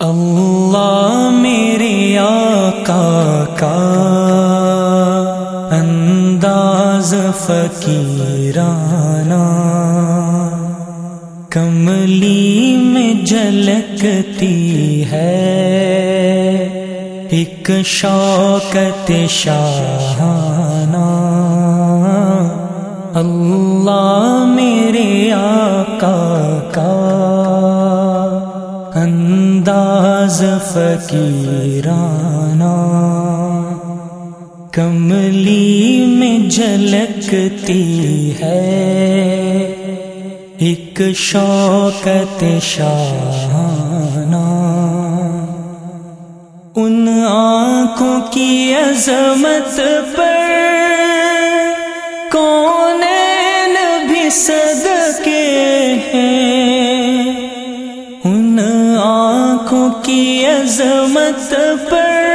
اللہ میرے آقا کا انداز فقیرانہ کملی میں جھلکتی ہے ایک شوقت شاہانہ اللہ میرے آقا انداز فقیرانہ کملی میں جھلکتی ہے۔ ایک شوقت شانہ ان آنکھوں کی عظمت پر کون بھی صدقے ہیں۔ عظمت پر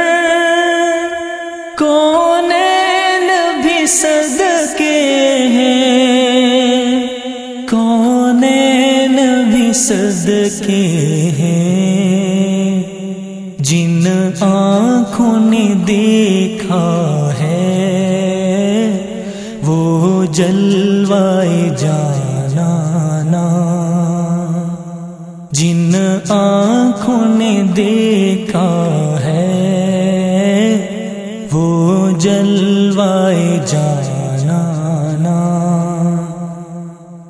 کون بھی صدقے ہیں؟ کون بھی صدقے ہیں؟ جن آنکھوں نے دیکھا ہے، وہ جلوائے جانا دیکھا ہے وہ جلوائے جانا۔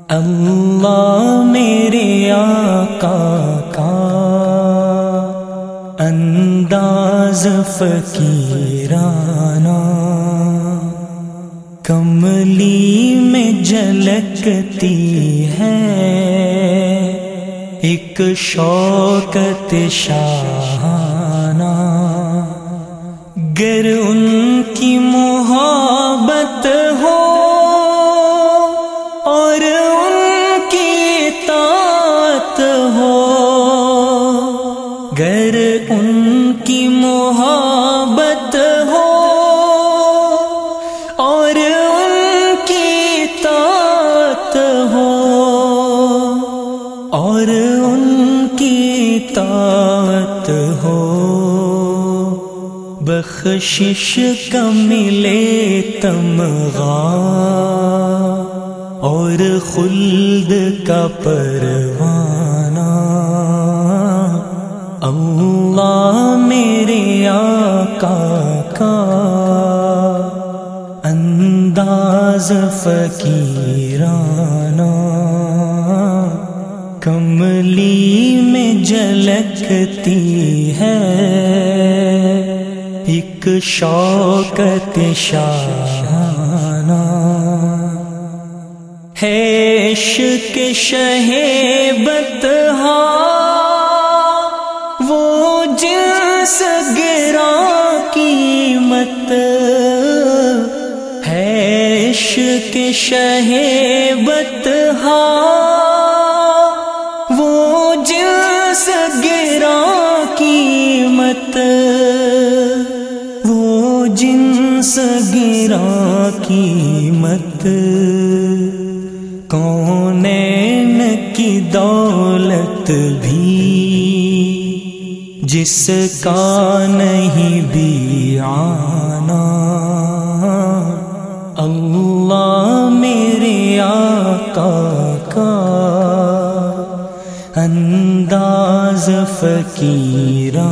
اللہ میرے آقا کا انداز فقیرانہ۔ کملی میں جھلکتی ایک شوکت شاہانہ، گر ان کی محبت ہو اور ان کی تات ہو۔ گر ان کی محبت طاعت ہو۔ بخشش کا ملے تمغا اور خلد کا پروانہ۔ اللہ میرے آقا کا۔ انداز فقیرانہ۔ کملی میں جھلکتی ہے۔ ایک شوقت شاہانہ ہے عشق شہیبت ہاں۔ وہ جنس گرا قیمت۔ ہے عشق شہیبت وہ ہاں۔ قیمت وہ جنس گرا قیمت۔ کون کی دولت بھی، جس کا نہیں بھی آنا۔ اللہ میرے آقا کا۔ انداز فقیرانہ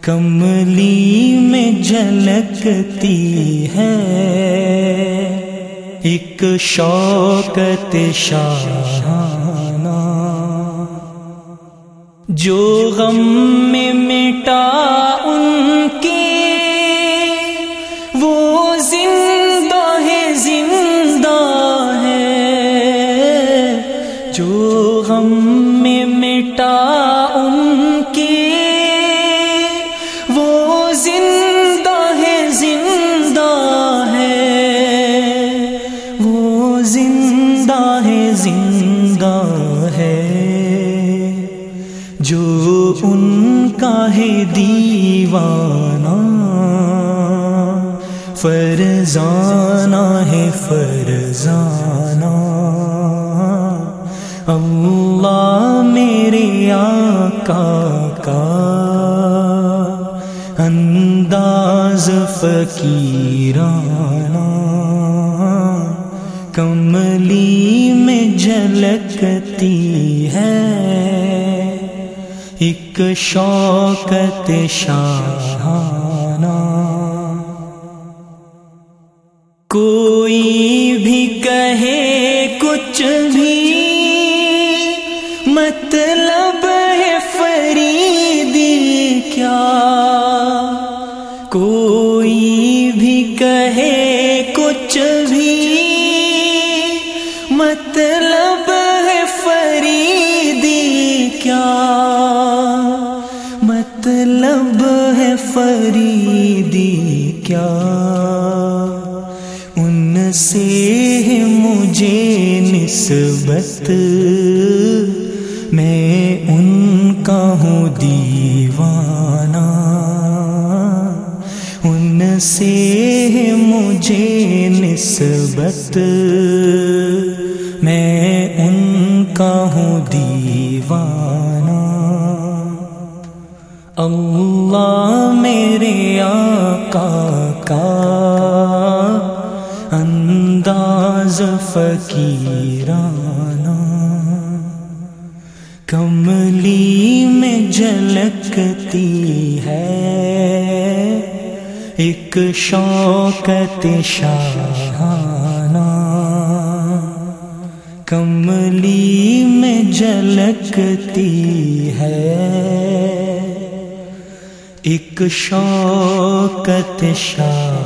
کملی میں جھلکتی ہے۔ ایک شوقت شاہانہ جو غم میں مٹا ان دیوانہ فرزانہ ہے فرزانہ۔ اللہ میرے آقا کا انداز فقیرانہ۔ کملی میں جھلکتی ایک شوقت شاہانہ۔ کوئی بھی کہے کچھ بھی مطلب ہے فریدی کیا۔ کوئی بھی کہے کچھ بھی مطلب ہے فریدی کیا۔ کیا؟ ان سے مجھے نسبت، میں ان کا ہوں دیوانہ۔ ان سے مجھے نسبت، میں ان کا ہوں دیوانہ۔ اللہ میرے آقا کا انداز فقیرانہ۔ کملی میں جھلکتی ہے ایک شوقت شاہانہ۔ کملی میں جھلکتی ہے ایک شوکت شاہ